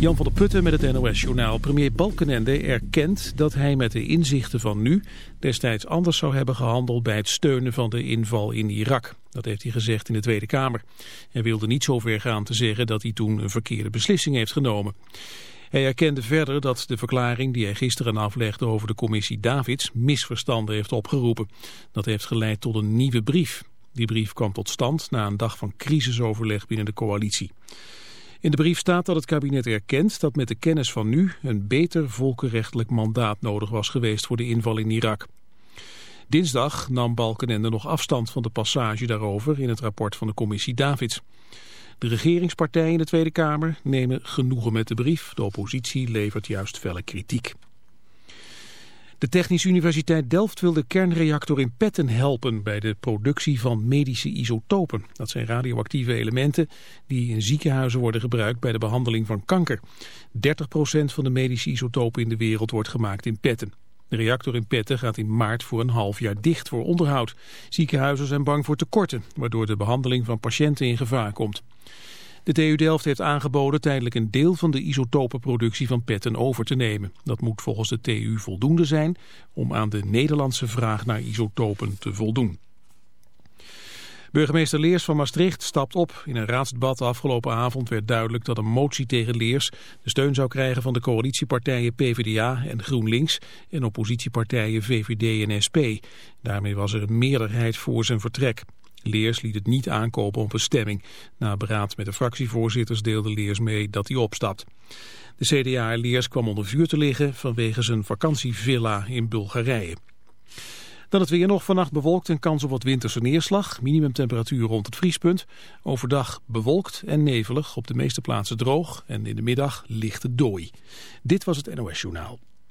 Jan van der Putten met het NOS-journaal. Premier Balkenende erkent dat hij met de inzichten van nu destijds anders zou hebben gehandeld bij het steunen van de inval in Irak. Dat heeft hij gezegd in de Tweede Kamer. Hij wilde niet zo ver gaan te zeggen dat hij toen een verkeerde beslissing heeft genomen. Hij erkende verder dat de verklaring die hij gisteren aflegde over de commissie Davids misverstanden heeft opgeroepen. Dat heeft geleid tot een nieuwe brief. Die brief kwam tot stand na een dag van crisisoverleg binnen de coalitie. In de brief staat dat het kabinet erkent dat met de kennis van nu een beter volkenrechtelijk mandaat nodig was geweest voor de inval in Irak. Dinsdag nam Balkenende nog afstand van de passage daarover in het rapport van de commissie Davids. De regeringspartijen in de Tweede Kamer nemen genoegen met de brief. De oppositie levert juist felle kritiek. De Technische Universiteit Delft wil de kernreactor in Petten helpen bij de productie van medische isotopen. Dat zijn radioactieve elementen die in ziekenhuizen worden gebruikt bij de behandeling van kanker. 30% van de medische isotopen in de wereld wordt gemaakt in Petten. De reactor in Petten gaat in maart voor een half jaar dicht voor onderhoud. Ziekenhuizen zijn bang voor tekorten, waardoor de behandeling van patiënten in gevaar komt. De TU Delft heeft aangeboden tijdelijk een deel van de isotopenproductie van petten over te nemen. Dat moet volgens de TU voldoende zijn om aan de Nederlandse vraag naar isotopen te voldoen. Burgemeester Leers van Maastricht stapt op. In een raadsdebat afgelopen avond werd duidelijk dat een motie tegen Leers de steun zou krijgen van de coalitiepartijen PvdA en GroenLinks en oppositiepartijen VVD en SP. Daarmee was er een meerderheid voor zijn vertrek. Leers liet het niet aankopen op een stemming. Na beraad met de fractievoorzitters deelde Leers mee dat hij opstapt. De CDA Leers kwam onder vuur te liggen vanwege zijn vakantievilla in Bulgarije. Dan het weer nog vannacht bewolkt en kans op wat winterse neerslag. Minimumtemperatuur rond het vriespunt. Overdag bewolkt en nevelig, op de meeste plaatsen droog. En in de middag lichte dooi. Dit was het NOS Journaal.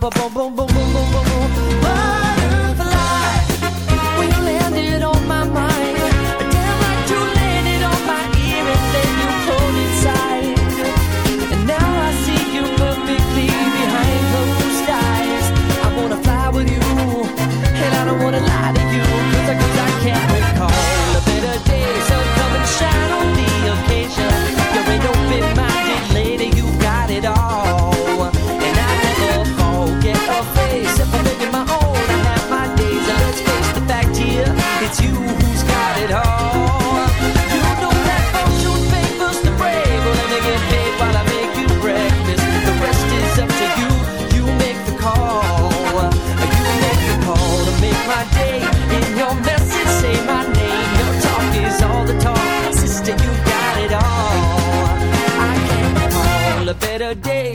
Ba ba ba ba. Butterfly, when you landed on my mind.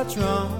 what's wrong.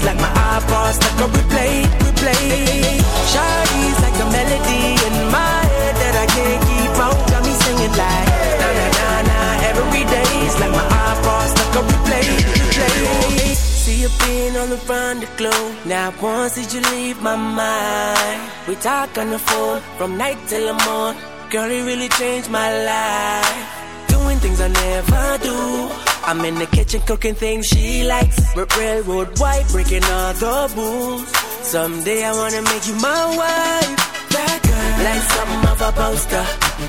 Day's like my iPod stuck on replay, replay. Shawty's like a melody in my head that I can't keep out. Got me singing like na na na na every day's like my iPod stuck on replay, replay. See you being on the front of glow. Now once did you leave my mind? We talk on the phone from night till the morning. Girl, it really changed my life. Doing things I never do. I'm in the kitchen cooking things she likes. R- railroad white, breaking all the rules. Someday I wanna make you my wife. That girl, like something of a poster.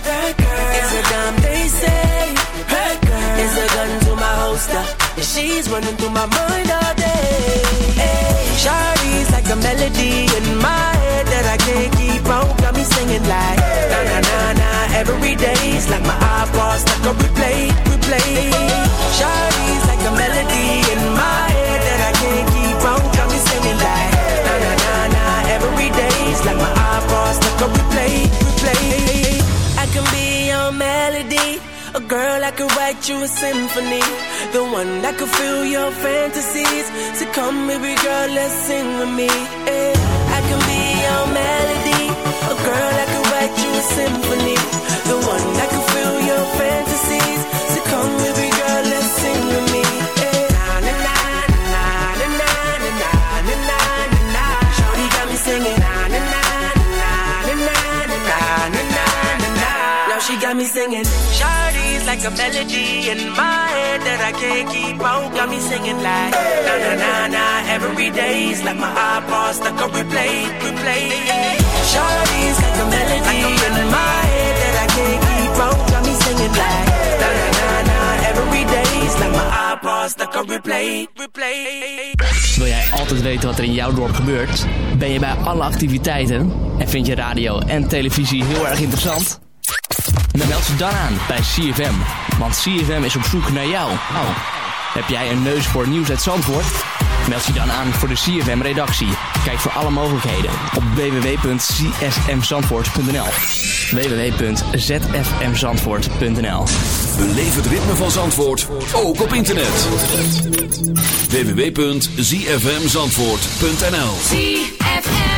That girl is a damn they say. That girl is a gun to my holster. And she's running through my mind all day. Hey, Shawty's like a melody in my head that I can't keep out. Got me singing like na na na na every day's like my iPod stuck on replay, replay. Shawty's like a melody in my head that I can't keep. Got me singing like na na na na every day's like my iPod stuck on replay, replay. I can be your melody. A girl I could write you a symphony. The one that could fill your fantasies. So come, baby girl, let's sing with me. eh. I can be your melody. A girl that could write you a symphony. The one that like a melody in my head that I can't keep na na na. Every day's like my like a melody in my head that I can't keep na na na. Every day's like my. Wil jij altijd weten wat er in jouw dorp gebeurt? Ben je bij alle activiteiten? En vind je radio en televisie heel erg interessant? Dan meld je dan aan bij CFM. Want CFM is op zoek naar jou. Oh. Heb jij een neus voor nieuws uit Zandvoort? Meld je dan aan voor de CFM-redactie. Kijk voor alle mogelijkheden op www.csmzandvoort.nl www.zfmzandvoort.nl Beleef het ritme van Zandvoort, ook op internet. www.zfmzandvoort.nl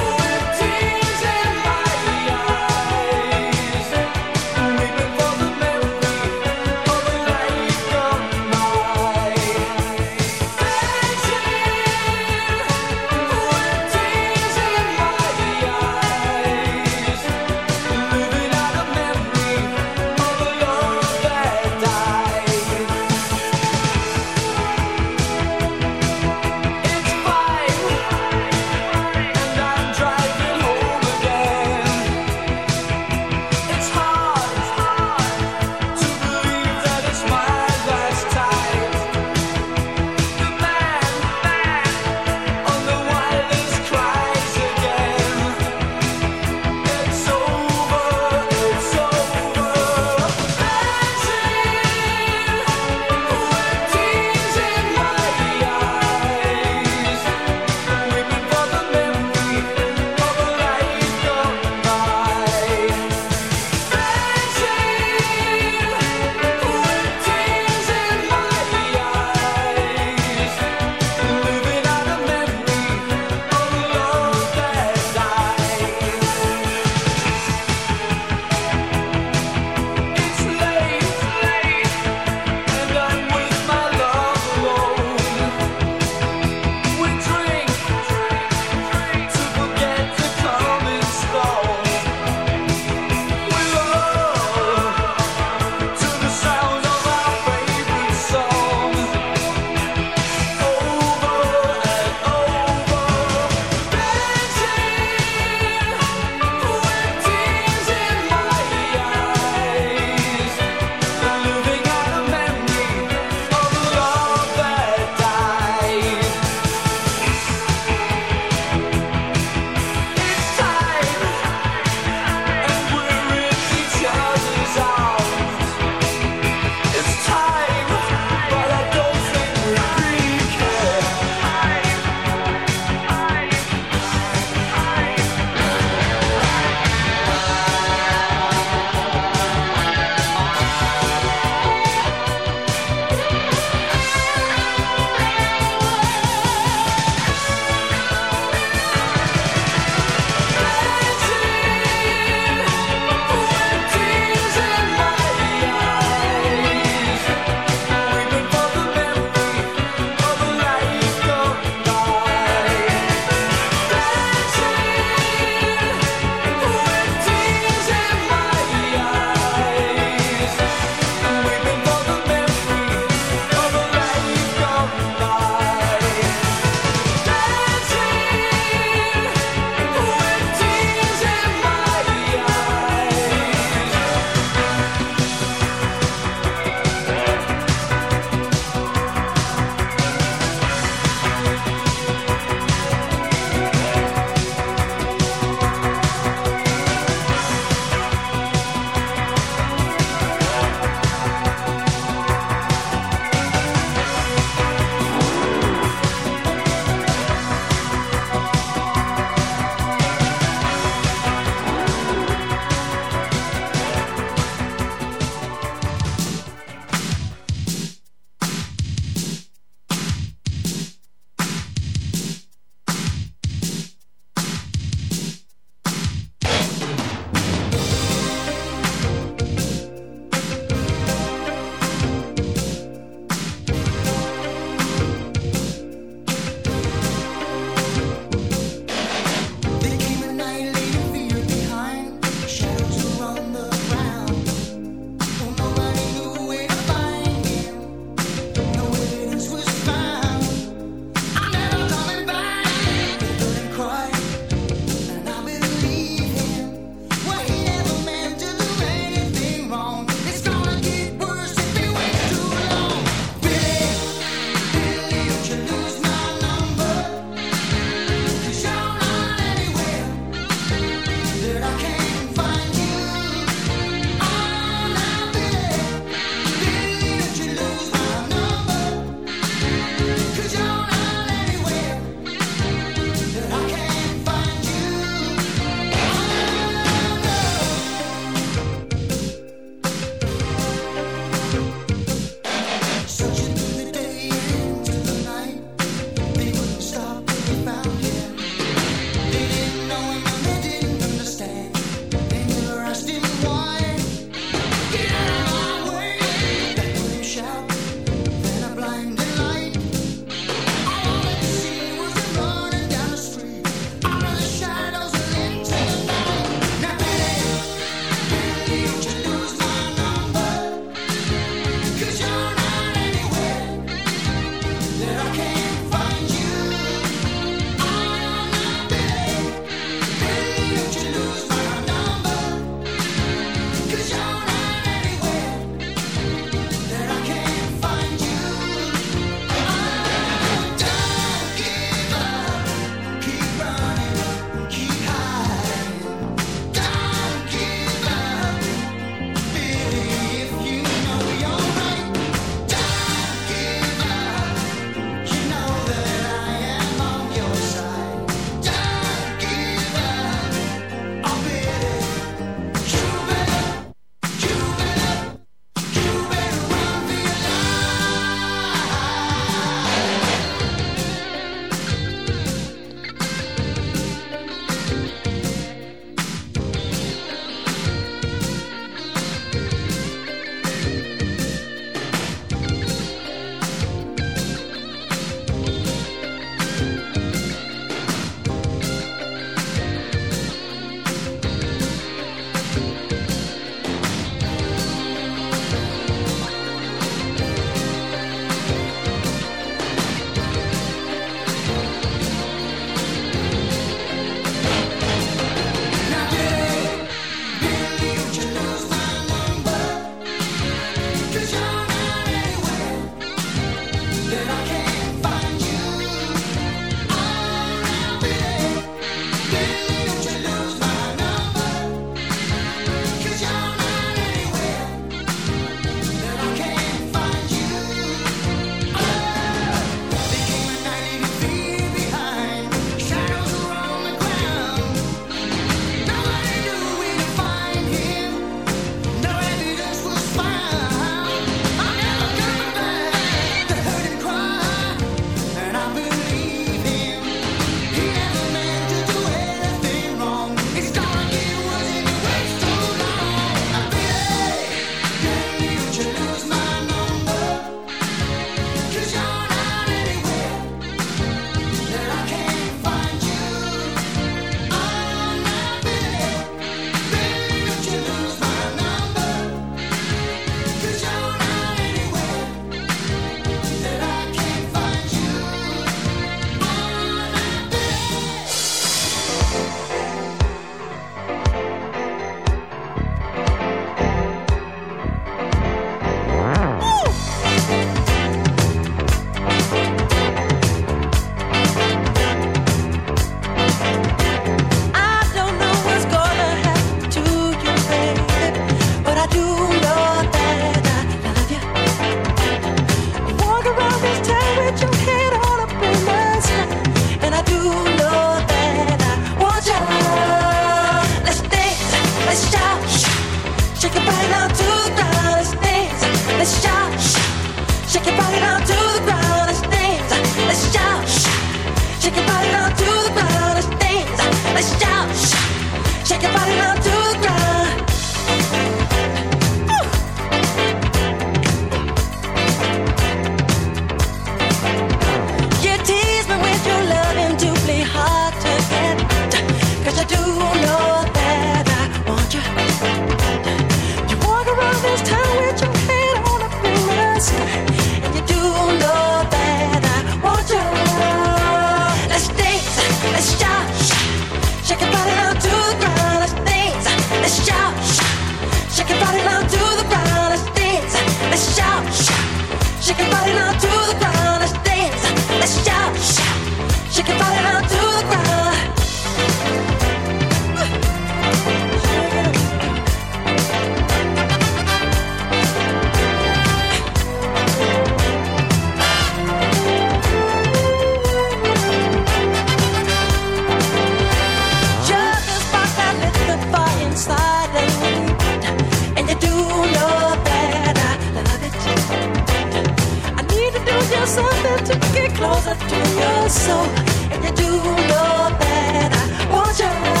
to your soul, and you do know that I want you.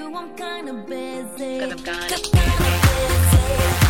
you I'm kinda busy. Cause I'm kinda busy.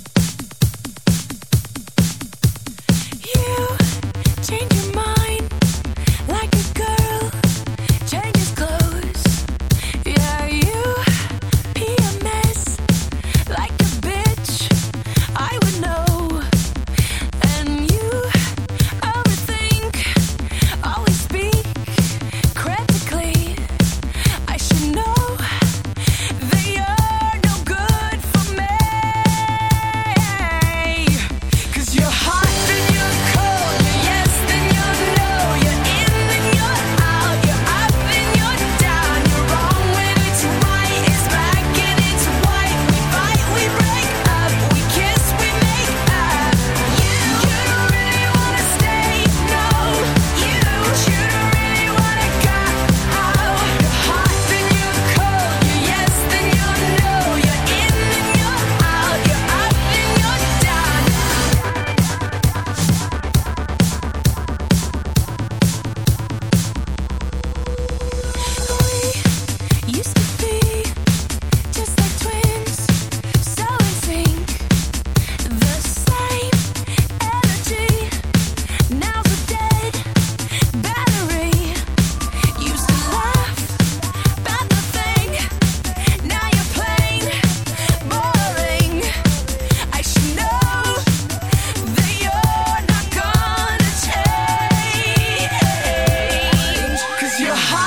your heart.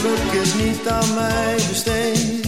Geluk is niet aan mij besteed.